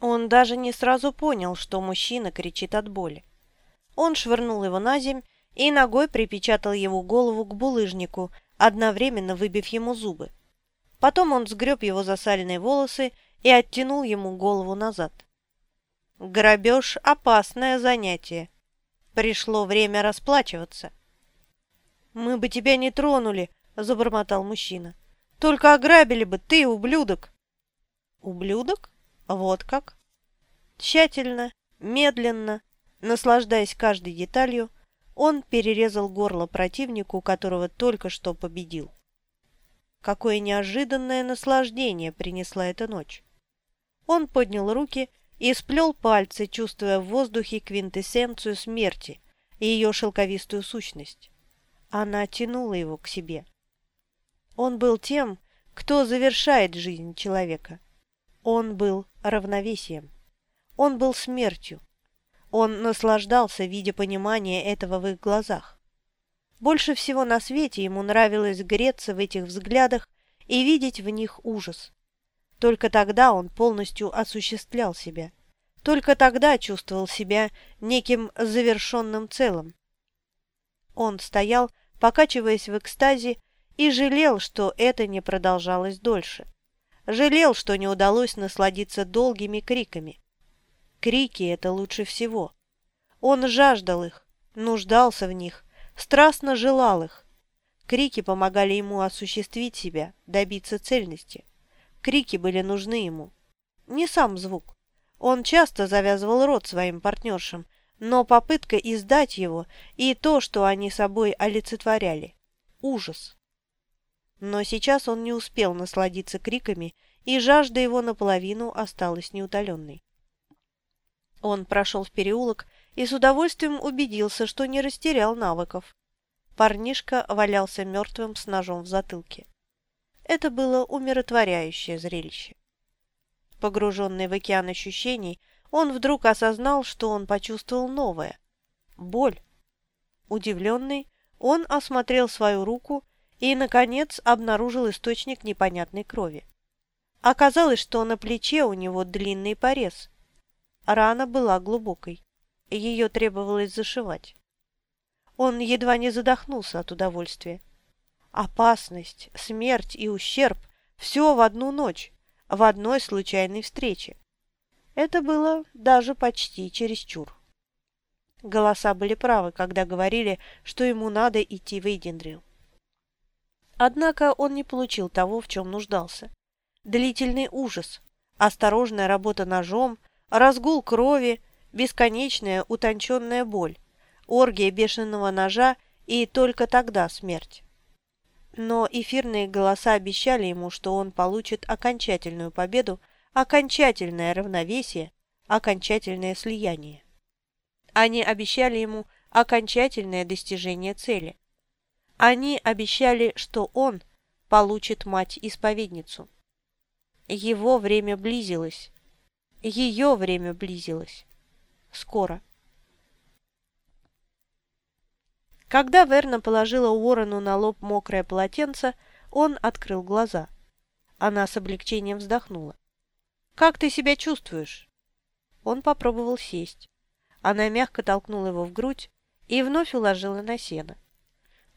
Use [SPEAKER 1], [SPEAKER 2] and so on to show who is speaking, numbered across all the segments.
[SPEAKER 1] Он даже не сразу понял, что мужчина кричит от боли. Он швырнул его на земь и ногой припечатал его голову к булыжнику, одновременно выбив ему зубы. Потом он сгреб его засаленные волосы и оттянул ему голову назад. Грабеж – опасное занятие. Пришло время расплачиваться. «Мы бы тебя не тронули», – забормотал мужчина. «Только ограбили бы, ты, ублюдок!» «Ублюдок? Вот как?» Тщательно, медленно, наслаждаясь каждой деталью, он перерезал горло противнику, которого только что победил. Какое неожиданное наслаждение принесла эта ночь! Он поднял руки и сплел пальцы, чувствуя в воздухе квинтэссенцию смерти и ее шелковистую сущность. Она тянула его к себе. Он был тем, кто завершает жизнь человека. Он был равновесием. Он был смертью. Он наслаждался, видя понимание этого в их глазах. Больше всего на свете ему нравилось греться в этих взглядах и видеть в них ужас. Только тогда он полностью осуществлял себя. Только тогда чувствовал себя неким завершенным целым. Он стоял, покачиваясь в экстазе, и жалел, что это не продолжалось дольше. Жалел, что не удалось насладиться долгими криками. Крики – это лучше всего. Он жаждал их, нуждался в них, страстно желал их. Крики помогали ему осуществить себя, добиться цельности. Крики были нужны ему. Не сам звук. Он часто завязывал рот своим партнершам, но попытка издать его и то, что они собой олицетворяли – ужас. Но сейчас он не успел насладиться криками, и жажда его наполовину осталась неутоленной. Он прошел в переулок и с удовольствием убедился, что не растерял навыков. Парнишка валялся мертвым с ножом в затылке. Это было умиротворяющее зрелище. Погруженный в океан ощущений, он вдруг осознал, что он почувствовал новое – боль. Удивленный, он осмотрел свою руку и, наконец, обнаружил источник непонятной крови. Оказалось, что на плече у него длинный порез – Рана была глубокой. Ее требовалось зашивать. Он едва не задохнулся от удовольствия. Опасность, смерть и ущерб – все в одну ночь, в одной случайной встрече. Это было даже почти чересчур. Голоса были правы, когда говорили, что ему надо идти в Эйдендрил. Однако он не получил того, в чем нуждался. Длительный ужас, осторожная работа ножом – разгул крови, бесконечная утонченная боль, оргия бешеного ножа и только тогда смерть. Но эфирные голоса обещали ему, что он получит окончательную победу, окончательное равновесие, окончательное слияние. Они обещали ему окончательное достижение цели. Они обещали, что он получит мать-исповедницу. Его время близилось, ее время близилось. Скоро. Когда Верна положила Уоррену на лоб мокрое полотенце, он открыл глаза. Она с облегчением вздохнула. «Как ты себя чувствуешь?» Он попробовал сесть. Она мягко толкнула его в грудь и вновь уложила на сено.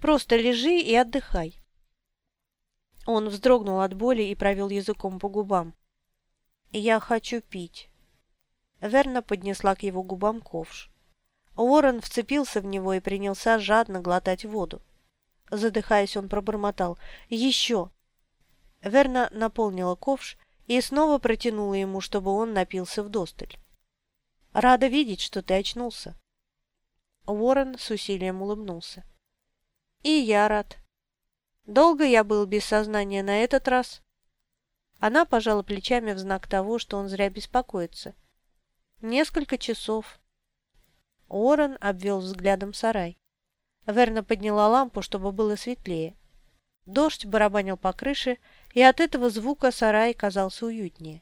[SPEAKER 1] «Просто лежи и отдыхай». Он вздрогнул от боли и провел языком по губам. «Я хочу пить». Верна поднесла к его губам ковш. Уоррен вцепился в него и принялся жадно глотать воду. Задыхаясь, он пробормотал «Еще!». Верна наполнила ковш и снова протянула ему, чтобы он напился вдосталь. «Рада видеть, что ты очнулся». Уоррен с усилием улыбнулся. «И я рад. Долго я был без сознания на этот раз?» Она пожала плечами в знак того, что он зря беспокоится. Несколько часов. Уоррен обвел взглядом сарай. Верна подняла лампу, чтобы было светлее. Дождь барабанил по крыше, и от этого звука сарай казался уютнее.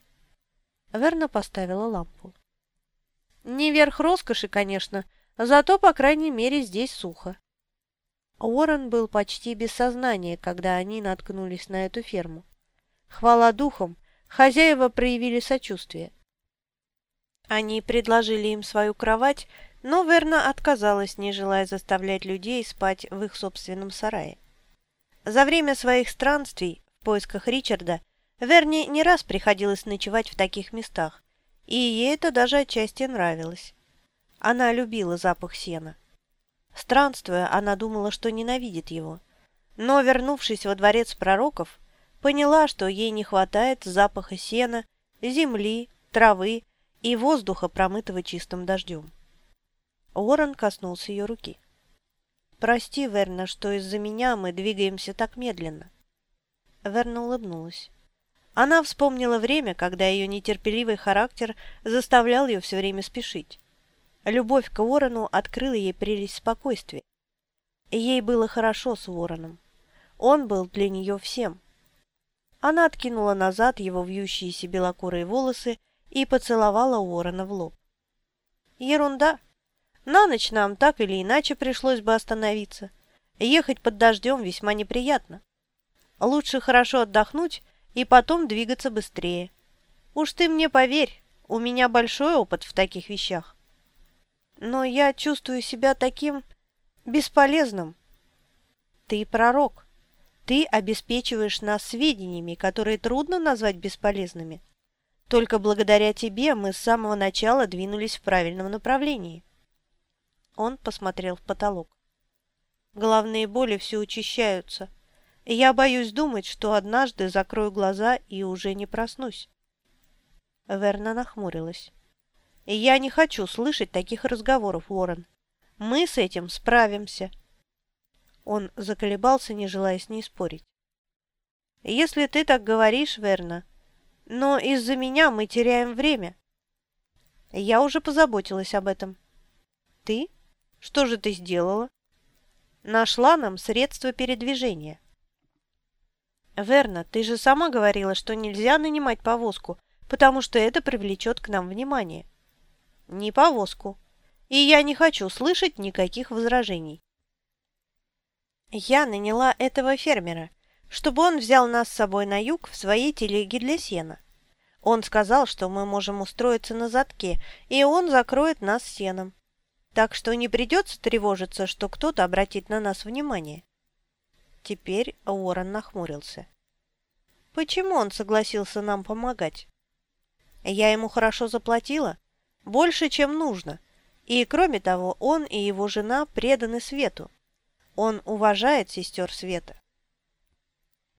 [SPEAKER 1] Верна поставила лампу. Не верх роскоши, конечно, зато, по крайней мере, здесь сухо. Уоррен был почти без сознания, когда они наткнулись на эту ферму. Хвала духом, хозяева проявили сочувствие. Они предложили им свою кровать, но Верна отказалась, не желая заставлять людей спать в их собственном сарае. За время своих странствий в поисках Ричарда Верни не раз приходилось ночевать в таких местах, и ей это даже отчасти нравилось. Она любила запах сена. Странствуя, она думала, что ненавидит его. Но, вернувшись во дворец пророков, поняла, что ей не хватает запаха сена, земли, травы и воздуха, промытого чистым дождем. Уоррен коснулся ее руки. «Прости, Верна, что из-за меня мы двигаемся так медленно». Верна улыбнулась. Она вспомнила время, когда ее нетерпеливый характер заставлял ее все время спешить. Любовь к Уоррену открыла ей прелесть спокойствия. Ей было хорошо с Уорреном. Он был для нее всем. Она откинула назад его вьющиеся белокурые волосы и поцеловала Уоррена в лоб. «Ерунда. На ночь нам так или иначе пришлось бы остановиться. Ехать под дождем весьма неприятно. Лучше хорошо отдохнуть и потом двигаться быстрее. Уж ты мне поверь, у меня большой опыт в таких вещах. Но я чувствую себя таким бесполезным. Ты пророк. Ты обеспечиваешь нас сведениями, которые трудно назвать бесполезными. Только благодаря тебе мы с самого начала двинулись в правильном направлении. Он посмотрел в потолок. Головные боли все учащаются. И я боюсь думать, что однажды закрою глаза и уже не проснусь. Верна нахмурилась. Я не хочу слышать таких разговоров, Уоррен. Мы с этим справимся. Он заколебался, не желая с ней спорить. Если ты так говоришь, Верна, но из-за меня мы теряем время. Я уже позаботилась об этом. Ты? Что же ты сделала? Нашла нам средства передвижения. Верна, ты же сама говорила, что нельзя нанимать повозку, потому что это привлечет к нам внимание. Не повозку. И я не хочу слышать никаких возражений. Я наняла этого фермера, чтобы он взял нас с собой на юг в своей телеге для сена. Он сказал, что мы можем устроиться на задке, и он закроет нас сеном. Так что не придется тревожиться, что кто-то обратит на нас внимание. Теперь Уоррен нахмурился. Почему он согласился нам помогать? Я ему хорошо заплатила, больше, чем нужно, и, кроме того, он и его жена преданы Свету. Он уважает сестер Света.